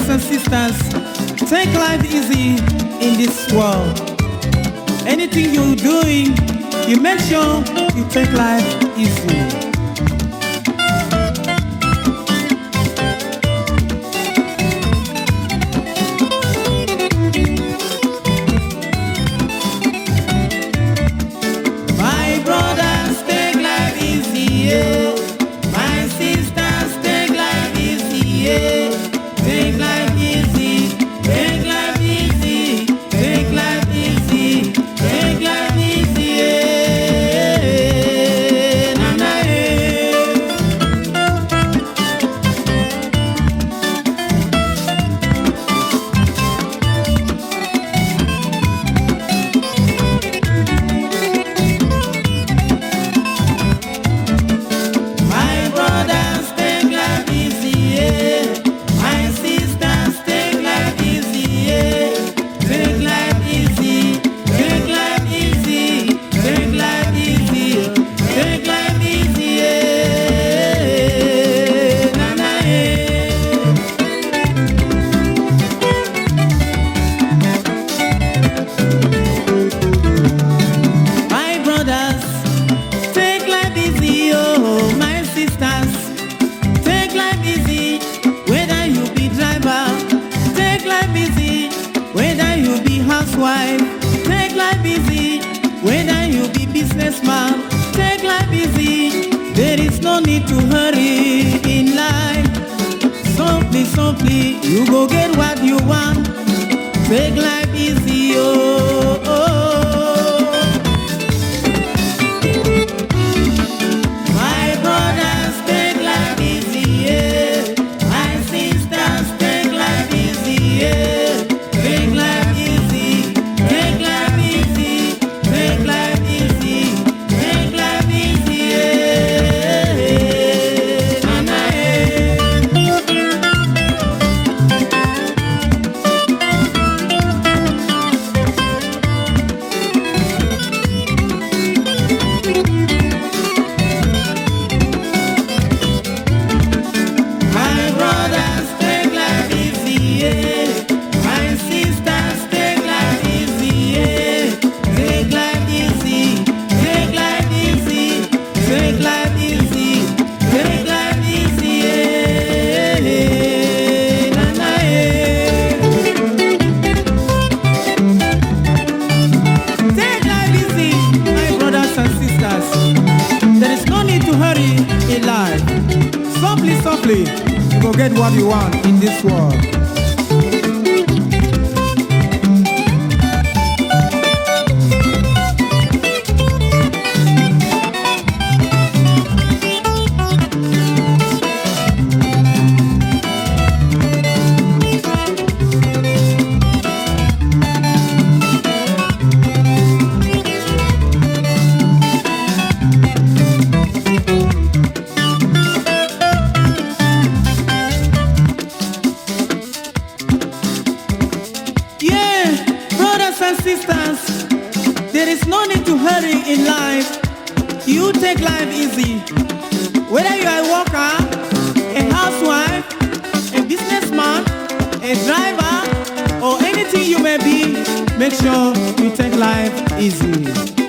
brothers and sisters, take life easy in this world. Anything you're doing, you make sure you take life easy. Be businessman. Take life easy, there is no need to hurry in life. Softly, softly, you go get what you want. Take life easy, oh. Take life easy, take life easy, yeah. Na, na, yeah. Take life easy, my brothers and sisters. There is no need to hurry in life. Softly, softly, you go get what you want in this world. There is no need to hurry in life. You take life easy. Whether you are a worker, a housewife, a businessman, a driver, or anything you may be, make sure you take life easy.